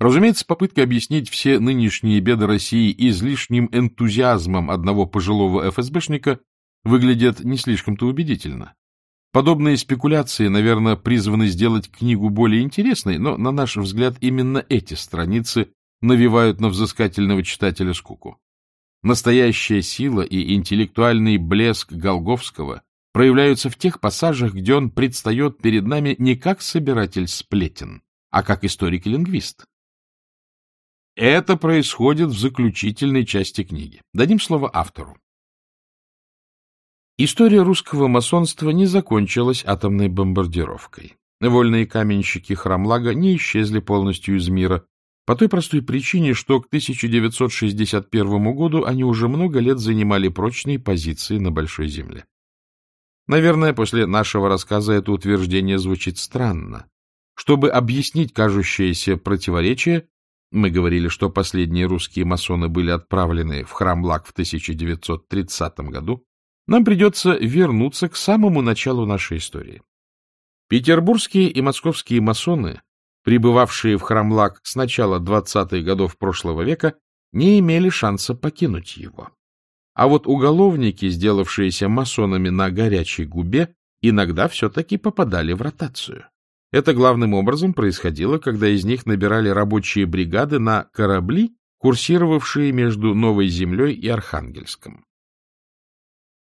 Разумеется, попытка объяснить все нынешние беды России излишним энтузиазмом одного пожилого ФСБшника выглядит не слишком-то убедительно. Подобные спекуляции, наверное, призваны сделать книгу более интересной, но, на наш взгляд, именно эти страницы навевают на взыскательного читателя скуку. Настоящая сила и интеллектуальный блеск Голговского проявляются в тех пассажах, где он предстает перед нами не как собиратель сплетен, а как историк и лингвист. Это происходит в заключительной части книги. Дадим слово автору. История русского масонства не закончилась атомной бомбардировкой. Вольные каменщики Храмлага не исчезли полностью из мира, по той простой причине, что к 1961 году они уже много лет занимали прочные позиции на Большой Земле. Наверное, после нашего рассказа это утверждение звучит странно. Чтобы объяснить кажущееся противоречие, мы говорили, что последние русские масоны были отправлены в храм Лак в 1930 году. Нам придется вернуться к самому началу нашей истории. Петербургские и московские масоны, прибывавшие в храм Лак с начала 20-х годов прошлого века, не имели шанса покинуть его. А вот уголовники, сделавшиеся масонами на горячей губе, иногда все-таки попадали в ротацию. Это главным образом происходило, когда из них набирали рабочие бригады на корабли, курсировавшие между Новой Землей и Архангельском.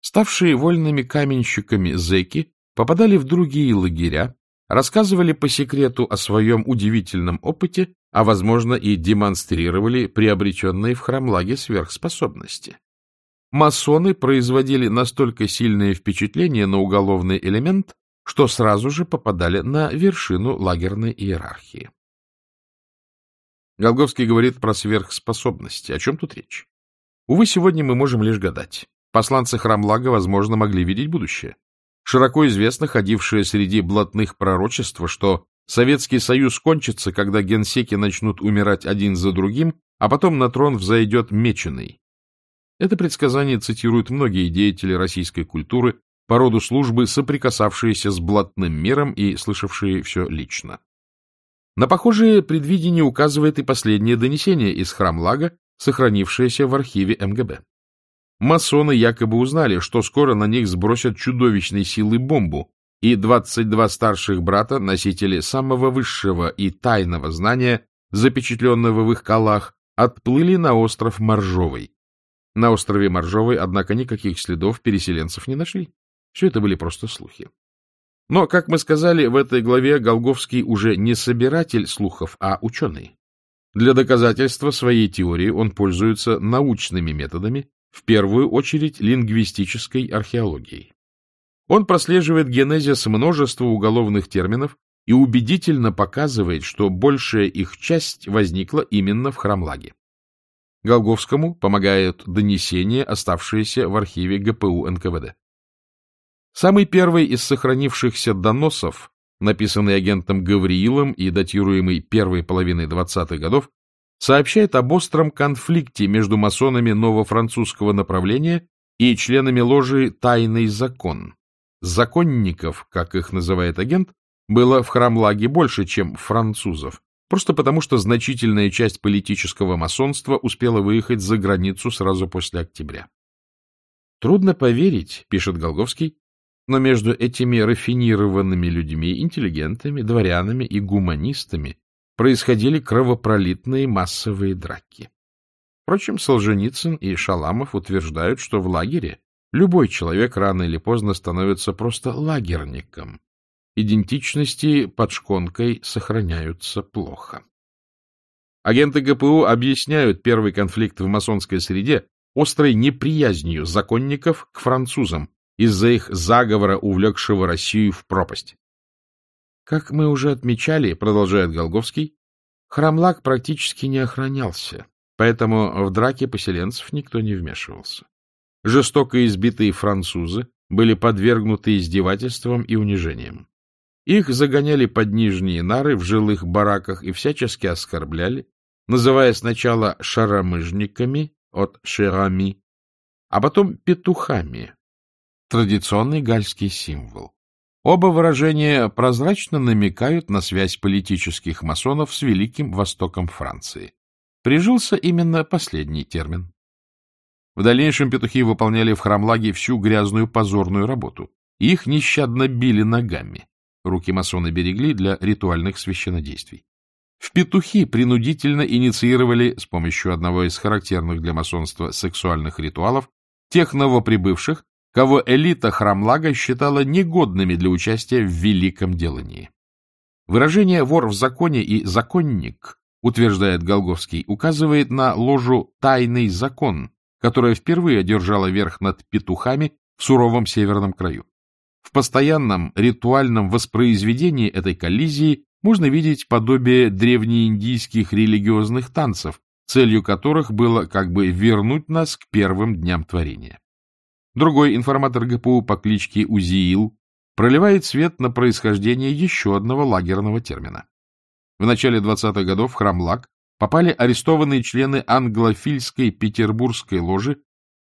Ставшие вольными каменщиками зэки попадали в другие лагеря, рассказывали по секрету о своем удивительном опыте, а, возможно, и демонстрировали приобретенные в храмлаге сверхспособности. Масоны производили настолько сильное впечатление на уголовный элемент, что сразу же попадали на вершину лагерной иерархии. Голговский говорит про сверхспособности. О чем тут речь? Увы, сегодня мы можем лишь гадать. Посланцы Храмлага, возможно, могли видеть будущее. Широко известно ходившее среди блатных пророчество, что Советский Союз кончится, когда генсеки начнут умирать один за другим, а потом на трон взойдет меченый. Это предсказание цитируют многие деятели российской культуры, по роду службы, соприкасавшиеся с блатным миром и слышавшие все лично. На похожее предвидение указывает и последнее донесение из Храмлага, сохранившееся в архиве МГБ. Масоны якобы узнали, что скоро на них сбросят чудовищной силы бомбу, и 22 старших брата, носители самого высшего и тайного знания, запечатленного в их колах, отплыли на остров Моржовый. На острове Моржовый, однако, никаких следов переселенцев не нашли. Все это были просто слухи. Но, как мы сказали, в этой главе Голговский уже не собиратель слухов, а ученый. Для доказательства своей теории он пользуется научными методами, в первую очередь лингвистической археологией. Он прослеживает генезис множества уголовных терминов и убедительно показывает, что большая их часть возникла именно в Храмлаге. Голговскому помогают донесения, оставшиеся в архиве ГПУ НКВД. Самый первый из сохранившихся доносов, написанный агентом Гавриилом и датируемый первой половиной 20-х годов, сообщает об остром конфликте между масонами новофранцузского направления и членами ложи «Тайный закон». Законников, как их называет агент, было в храмлаге больше, чем французов, просто потому что значительная часть политического масонства успела выехать за границу сразу после октября. Трудно поверить, пишет Голговский, но между этими рафинированными людьми, интеллигентами, дворянами и гуманистами происходили кровопролитные массовые драки. Впрочем, Солженицын и Шаламов утверждают, что в лагере любой человек рано или поздно становится просто лагерником. Идентичности под шконкой сохраняются плохо. Агенты ГПУ объясняют первый конфликт в масонской среде острой неприязнью законников к французам, из-за их заговора, увлекшего Россию в пропасть. Как мы уже отмечали, продолжает Голговский, Храмлак практически не охранялся, поэтому в драке поселенцев никто не вмешивался. Жестоко избитые французы были подвергнуты издевательствам и унижениям. Их загоняли под нижние нары в жилых бараках и всячески оскорбляли, называя сначала шаромыжниками от шерами, а потом петухами, традиционный гальский символ. Оба выражения прозрачно намекают на связь политических масонов с Великим Востоком Франции. Прижился именно последний термин. В дальнейшем петухи выполняли в храмлаге всю грязную позорную работу. Их нещадно били ногами. Руки масоны берегли для ритуальных священнодействий. В петухи принудительно инициировали с помощью одного из характерных для масонства сексуальных ритуалов тех новоприбывших, кого элита храмлага считала негодными для участия в великом делании. Выражение «вор в законе» и «законник», утверждает Голговский, указывает на ложу «тайный закон», которая впервые одержала верх над петухами в суровом северном краю. В постоянном ритуальном воспроизведении этой коллизии можно видеть подобие древнеиндийских религиозных танцев, целью которых было как бы вернуть нас к первым дням творения. Другой информатор ГПУ по кличке Узиил проливает свет на происхождение еще одного лагерного термина. В начале 20-х годов в храм Лак попали арестованные члены англофильской петербургской ложи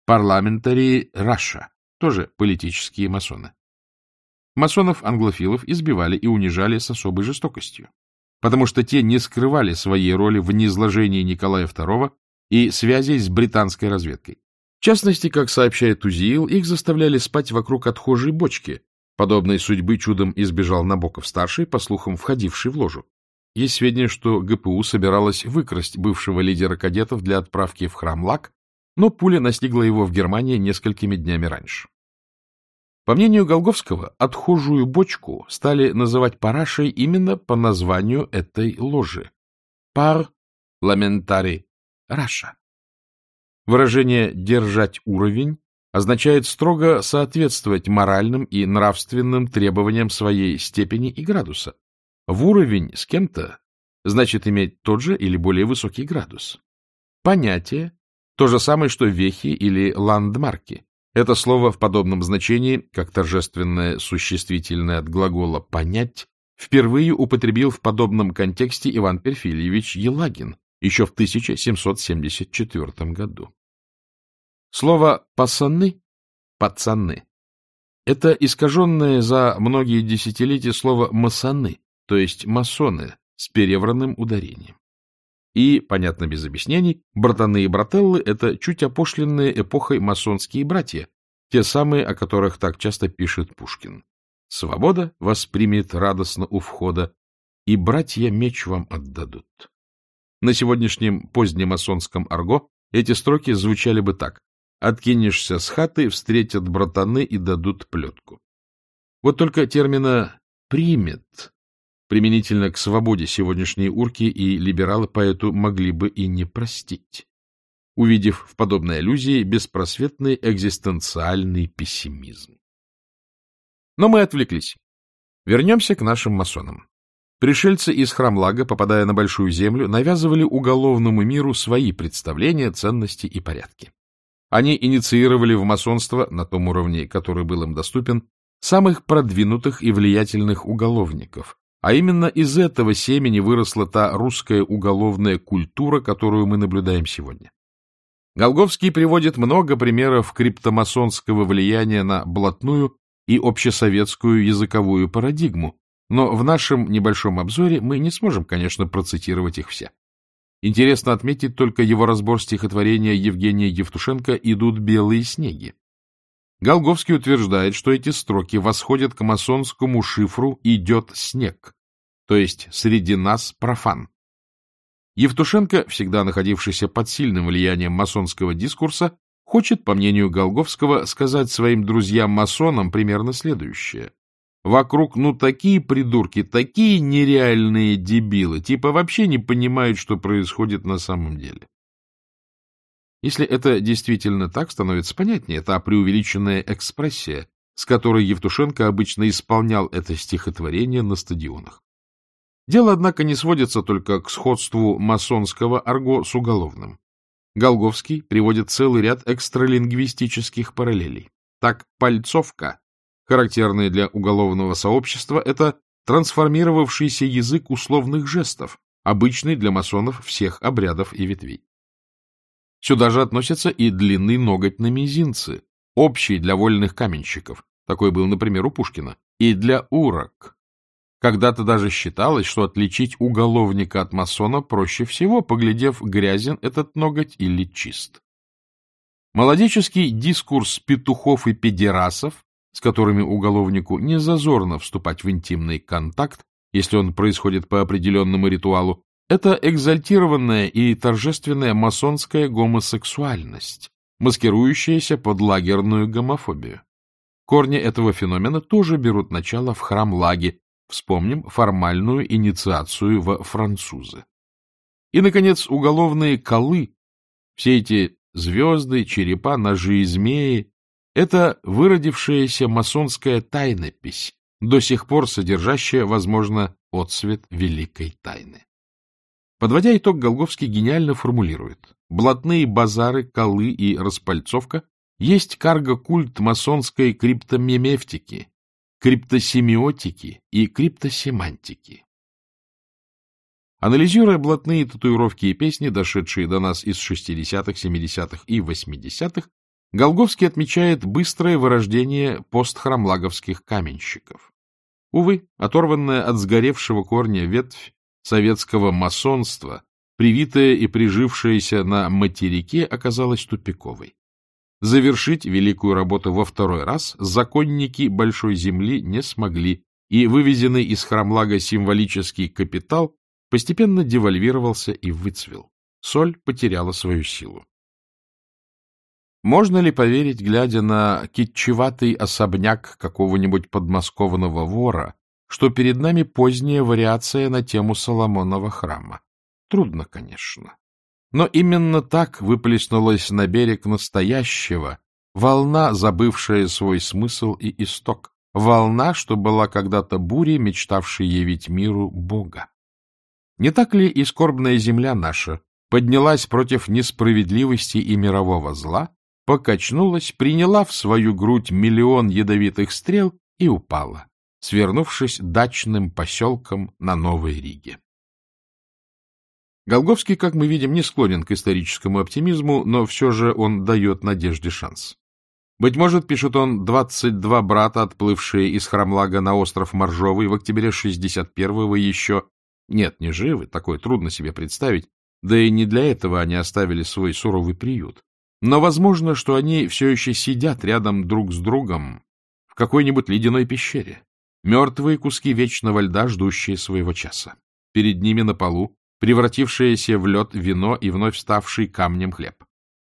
Parliamentary Russia, тоже политические масоны. Масонов-англофилов избивали и унижали с особой жестокостью, потому что те не скрывали своей роли в низложении Николая II и связей с британской разведкой. В частности, как сообщает Узиил, их заставляли спать вокруг отхожей бочки. Подобной судьбы чудом избежал Набоков-старший, по слухам, входивший в ложу. Есть сведения, что ГПУ собиралась выкрасть бывшего лидера кадетов для отправки в храм Лак, но пуля настигла его в Германии несколькими днями раньше. По мнению Голговского, отхожую бочку стали называть парашей именно по названию этой ложи. Пар ламентари Раша. Выражение «держать уровень» означает строго соответствовать моральным и нравственным требованиям своей степени и градуса. В уровень с кем-то значит иметь тот же или более высокий градус. Понятие – то же самое, что вехи или ландмарки. Это слово в подобном значении, как торжественное существительное от глагола «понять», впервые употребил в подобном контексте Иван Перфильевич Елагин, еще в 1774 году. Слово «пасаны» — «пацаны» — это искаженное за многие десятилетия слово «масаны», то есть «масоны» с перевранным ударением. И, понятно без объяснений, братаны и брателлы — это чуть опошленные эпохой масонские братья, те самые, о которых так часто пишет Пушкин. «Свобода воспримет радостно у входа, и братья меч вам отдадут». На сегодняшнем позднемасонском арго эти строки звучали бы так. «Откинешься с хаты, встретят братаны и дадут плетку». Вот только термина «примет» применительно к свободе сегодняшние урки и либералы поэту могли бы и не простить, увидев в подобной аллюзии беспросветный экзистенциальный пессимизм. Но мы отвлеклись. Вернемся к нашим масонам. Пришельцы из Храмлага, попадая на Большую Землю, навязывали уголовному миру свои представления, ценности и порядки. Они инициировали в масонство, на том уровне, который был им доступен, самых продвинутых и влиятельных уголовников, а именно из этого семени выросла та русская уголовная культура, которую мы наблюдаем сегодня. Голговский приводит много примеров криптомасонского влияния на блатную и общесоветскую языковую парадигму, но в нашем небольшом обзоре мы не сможем, конечно, процитировать их все. Интересно отметить только его разбор стихотворения Евгения Евтушенко «Идут белые снеги». Голговский утверждает, что эти строки восходят к масонскому шифру «идет снег», то есть «среди нас профан». Евтушенко, всегда находившийся под сильным влиянием масонского дискурса, хочет, по мнению Голговского, сказать своим друзьям-масонам примерно следующее. Вокруг, ну, такие придурки, такие нереальные дебилы, типа вообще не понимают, что происходит на самом деле. Если это действительно так, становится понятнее, это преувеличенная экспрессия, с которой Евтушенко обычно исполнял это стихотворение на стадионах. Дело, однако, не сводится только к сходству масонского арго с уголовным. Голговский приводит целый ряд экстралингвистических параллелей. Так, пальцовка Характерное для уголовного сообщества — это трансформировавшийся язык условных жестов, обычный для масонов всех обрядов и ветвей. Сюда же относятся и длинный ноготь на мизинце, общий для вольных каменщиков. Такой был, например, у Пушкина. и для урок. Когда-то даже считалось, что отличить уголовника от масона проще всего, поглядев, грязен этот ноготь или чист. Молодеческий дискурс петухов и педерасов, с которыми уголовнику не зазорно вступать в интимный контакт, если он происходит по определенному ритуалу, это экзальтированная и торжественная масонская гомосексуальность, маскирующаяся под лагерную гомофобию. Корни этого феномена тоже берут начало в храм-лаге, вспомним формальную инициацию во французы. И, наконец, уголовные колы, все эти звезды, черепа, ножи и змеи — это выродившаяся масонская тайнопись, до сих пор содержащая, возможно, отсвет великой тайны. Подводя итог, Голговский гениально формулирует. Блатные базары, колы и распальцовка есть карго-культ масонской криптомемевтики, криптосемиотики и криптосемантики. Анализируя блатные татуировки и песни, дошедшие до нас из 60-х, 70-х и 80-х, Голговский отмечает быстрое вырождение постхрамлаговских каменщиков. Увы, оторванная от сгоревшего корня ветвь советского масонства, привитая и прижившаяся на материке, оказалась тупиковой. Завершить великую работу во второй раз законники Большой Земли не смогли, и вывезенный из храмлага символический капитал постепенно девальвировался и выцвел. Соль потеряла свою силу. Можно ли поверить, глядя на китчеватый особняк какого-нибудь подмосковного вора, что перед нами поздняя вариация на тему Соломонова храма? Трудно, конечно. Но именно так выплеснулась на берег настоящего волна, забывшая свой смысл и исток, волна, что была когда-то бурей, мечтавшей явить миру Бога. Не так ли и скорбная земля наша поднялась против несправедливости и мирового зла, покачнулась, приняла в свою грудь миллион ядовитых стрел и упала, свернувшись дачным поселком на Новой Риге. Голговский, как мы видим, не склонен к историческому оптимизму, но все же он дает надежде шанс. Быть может, пишет он, 22 брата, отплывшие из Храмлага на остров Моржовый в октябре 61-го еще... Нет, не живы, такое трудно себе представить, да и не для этого они оставили свой суровый приют. Но возможно, что они все еще сидят рядом друг с другом в какой-нибудь ледяной пещере. Мертвые куски вечного льда, ждущие своего часа. Перед ними на полу превратившееся в лед вино и вновь ставший камнем хлеб.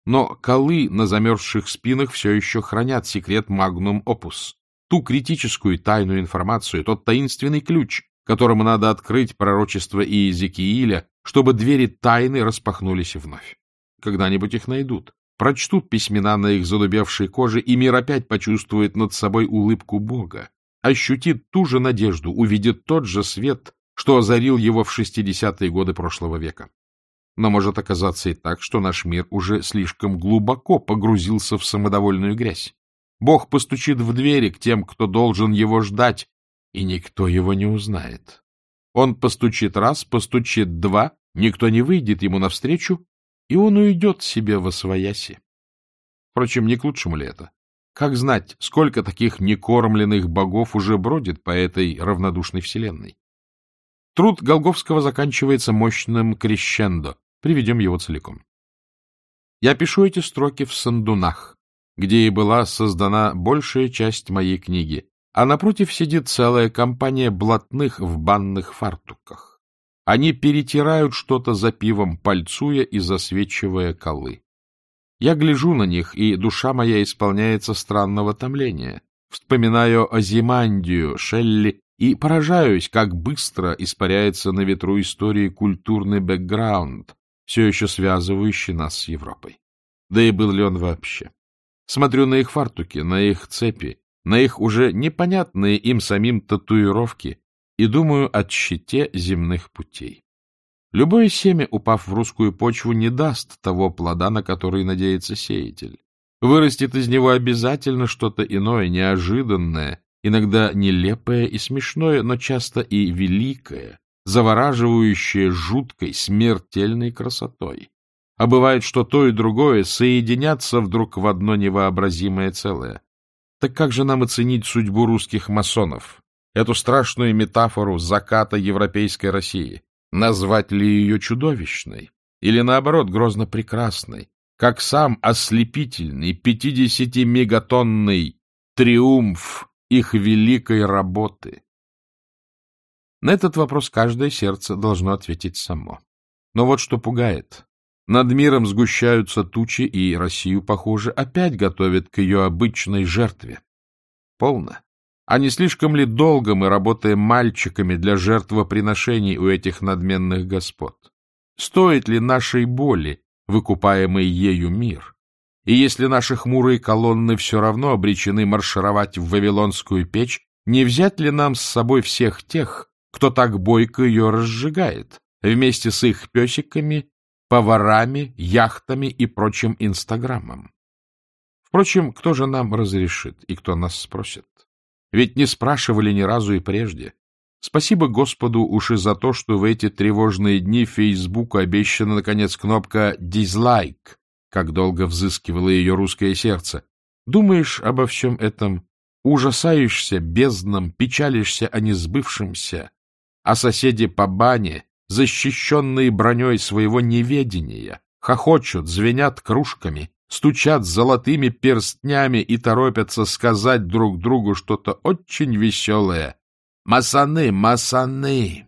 Но колы на замерзших спинах все еще хранят секрет магнум опус, ту критическую тайную информацию, тот таинственный ключ, которому надо открыть пророчество Иезекииля, чтобы двери тайны распахнулись вновь. Когда-нибудь их найдут, прочтут письмена на их задубевшей коже, и мир опять почувствует над собой улыбку Бога, ощутит ту же надежду, увидит тот же свет, что озарил его в 60-е годы прошлого века. Но может оказаться и так, что наш мир уже слишком глубоко погрузился в самодовольную грязь. Бог постучит в двери к тем, кто должен его ждать, и никто его не узнает. Он постучит раз, постучит два, никто не выйдет ему навстречу, и он уйдет себе во свояси. Впрочем, не к лучшему ли это? Как знать, сколько таких некормленных богов уже бродит по этой равнодушной вселенной? Труд Голговского заканчивается мощным крещендо. Приведем его целиком. Я пишу эти строки в Сандунах, где и была создана большая часть моей книги, а напротив сидит целая компания блатных в банных фартуках. Они перетирают что-то за пивом, пальцуя и засвечивая колы. Я гляжу на них, и душа моя исполняется странного томления. Вспоминаю Азимандию, Шелли и поражаюсь, как быстро испаряется на ветру истории культурный бэкграунд, все еще связывающий нас с Европой. Да и был ли он вообще? Смотрю на их фартуки, на их цепи, на их уже непонятные им самим татуировки, и думаю о щите земных путей. Любое семя, упав в русскую почву, не даст того плода, на который надеется сеятель. Вырастет из него обязательно что-то иное, неожиданное, иногда нелепое и смешное, но часто и великое, завораживающее жуткой, смертельной красотой. А бывает, что то и другое соединятся вдруг в одно невообразимое целое. Так как же нам оценить судьбу русских масонов, эту страшную метафору заката европейской России? Назвать ли ее чудовищной? Или, наоборот, грозно прекрасной, как сам ослепительный 50-мегатонный триумф их великой работы? На этот вопрос каждое сердце должно ответить само. Но вот что пугает. Над миром сгущаются тучи, и Россию, похоже, опять готовят к ее обычной жертве. Полно. А не слишком ли долго мы работаем мальчиками для жертвоприношений у этих надменных господ? Стоит ли нашей боли, выкупаемый ею мир? И если наши хмурые колонны все равно обречены маршировать в Вавилонскую печь, не взять ли нам с собой всех тех, кто так бойко ее разжигает, вместе с их песиками, поварами, яхтами и прочим инстаграмом? Впрочем, кто же нам разрешит и кто нас спросит? Ведь не спрашивали ни разу и прежде. Спасибо Господу уж и за то, что в эти тревожные дни Фейсбуку обещана, наконец, кнопка «Дизлайк», как долго взыскивало ее русское сердце. Думаешь обо всем этом, ужасаешься бездном, печалишься о несбывшемся, о соседе по бане, защищенные броней своего неведения, хохочут, звенят кружками, стучат золотыми перстнями и торопятся сказать друг другу что-то очень веселое. «Масаны, масаны!»